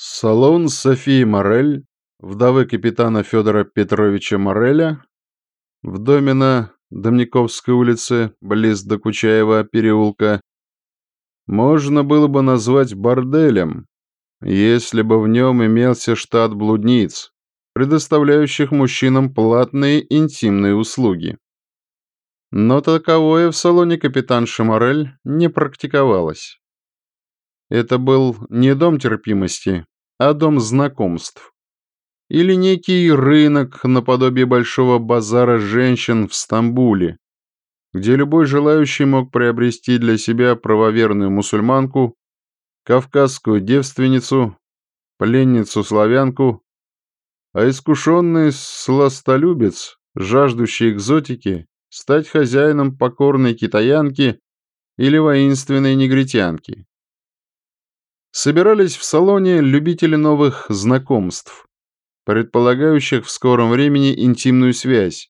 Салон Софии Морель, вдовы капитана Федора Петровича Мореля, в доме на Домниковской улице, близ Докучаева переулка, можно было бы назвать борделем, если бы в нем имелся штат блудниц, предоставляющих мужчинам платные интимные услуги. Но таковое в салоне капитан Шамарель не практиковалось. Это был не дом терпимости, а дом знакомств. Или некий рынок наподобие большого базара женщин в Стамбуле, где любой желающий мог приобрести для себя правоверную мусульманку, кавказскую девственницу, пленницу-славянку, а искушенный сластолюбец, жаждущий экзотики, стать хозяином покорной китаянки или воинственной негритянки собирались в салоне любители новых знакомств, предполагающих в скором времени интимную связь,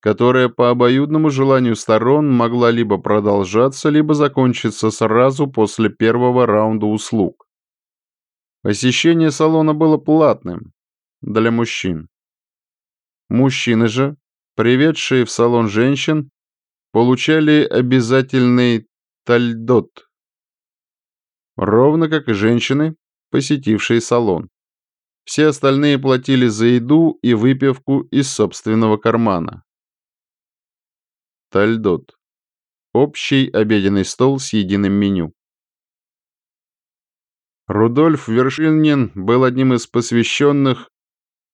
которая по обоюдному желанию сторон могла либо продолжаться, либо закончиться сразу после первого раунда услуг. Посещение салона было платным для мужчин. Мужчины же, приведшие в салон женщин, получали обязательный тальдот ровно как и женщины, посетившие салон. Все остальные платили за еду и выпивку из собственного кармана. Тальдот. Общий обеденный стол с единым меню. Рудольф Вершинин был одним из посвященных,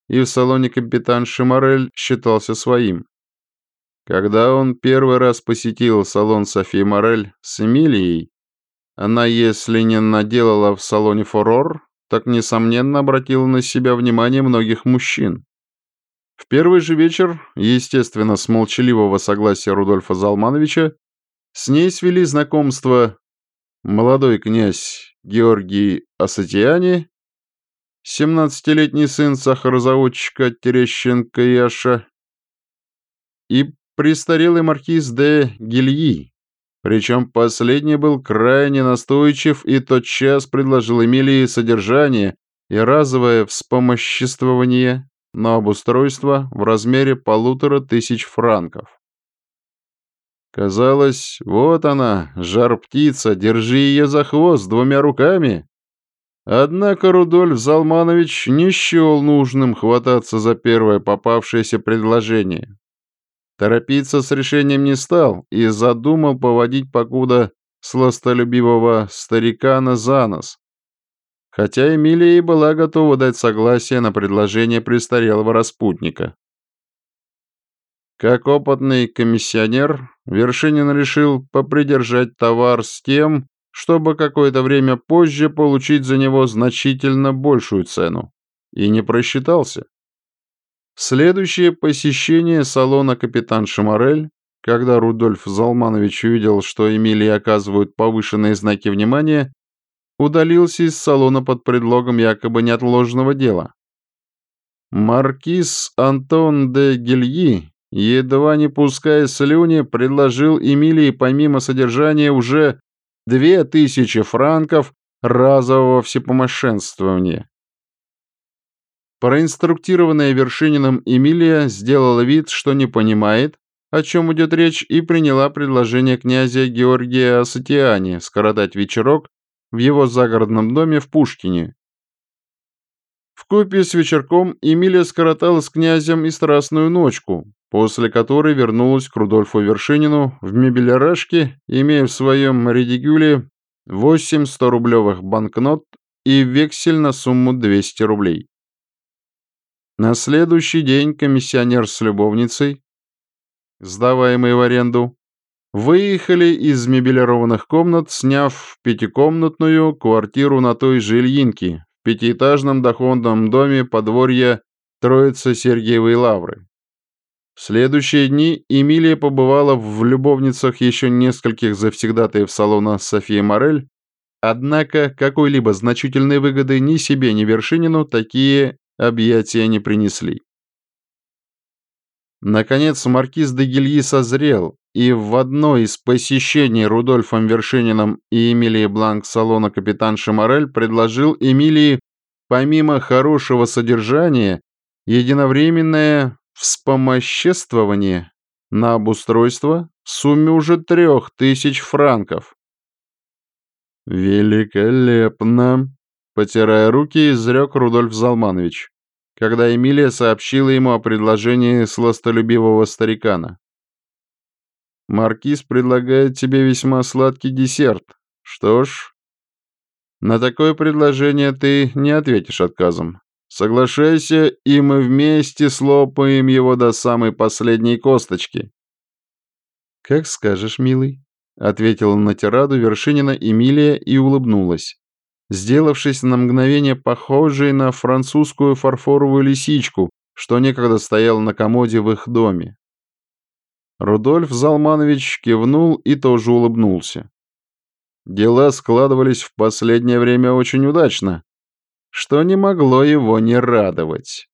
и в салоне капитан Шимарель считался своим. Когда он первый раз посетил салон Софии Морель с Эмилией, она, если не наделала в салоне фурор, так, несомненно, обратила на себя внимание многих мужчин. В первый же вечер, естественно, с молчаливого согласия Рудольфа Залмановича, с ней свели знакомство молодой князь Георгий Асатиани, 17-летний сын сахарозаводчика Терещенко Яша, и престарелый маркиз де Гильи, причем последний был крайне настойчив и тотчас предложил Эмилии содержание и разовое вспомоществование на обустройство в размере полутора тысяч франков. Казалось, вот она, жар-птица, держи ее за хвост двумя руками. Однако Рудольф Залманович не счел нужным хвататься за первое попавшееся предложение. Торопиться с решением не стал и задумал поводить покуда сластолюбивого старикана за нос. Хотя Эмилия и была готова дать согласие на предложение престарелого распутника. Как опытный комиссионер, Вершинин решил попридержать товар с тем, чтобы какое-то время позже получить за него значительно большую цену. И не просчитался. Следующее посещение салона капитан Шамарель, когда Рудольф Залманович увидел, что Эмилии оказывают повышенные знаки внимания, удалился из салона под предлогом якобы неотложного дела. Маркиз Антон де Гильи, едва не пуская слюни, предложил Эмилии помимо содержания уже две тысячи франков разового всепомощенствования. Проинструктированная Вершининым Эмилия сделала вид, что не понимает, о чем идет речь, и приняла предложение князя Георгия Асатиани скоротать вечерок в его загородном доме в Пушкине. В купе с вечерком Эмилия скоротала с князем и страстную ночку, после которой вернулась к Рудольфу Вершинину в мебелярашке, имея в своем редикюле 8 100-рублевых банкнот и вексель на сумму 200 рублей. На следующий день комиссионер с любовницей, сдаваемый в аренду, выехали из мебелированных комнат, сняв пятикомнатную квартиру на той же Ильинке, в пятиэтажном доходном доме подворья Троицы Сергиевой Лавры. В следующие дни Эмилия побывала в любовницах еще нескольких завсегдатаев салона Софии Морель, однако какой-либо значительной выгоды ни себе, ни Вершинину такие объятия не принесли. Наконец маркиз де Гильи созрел, и в одно из посещений Рудольфом Вершининым и Эмилией Бланк салона капитан Шамарель предложил Эмилии помимо хорошего содержания, единовременное вспомоществование на обустройство в сумме уже трех тысяч франков. «Великолепно!» — потирая руки, изрек Рудольф Залманович, когда Эмилия сообщила ему о предложении сластолюбивого старикана. «Маркиз предлагает тебе весьма сладкий десерт. Что ж, на такое предложение ты не ответишь отказом. Соглашайся, и мы вместе слопаем его до самой последней косточки». «Как скажешь, милый», — ответила на тираду Вершинина Эмилия и улыбнулась, сделавшись на мгновение похожей на французскую фарфоровую лисичку, что некогда стояла на комоде в их доме. Рудольф Залманович кивнул и тоже улыбнулся. Дела складывались в последнее время очень удачно, что не могло его не радовать.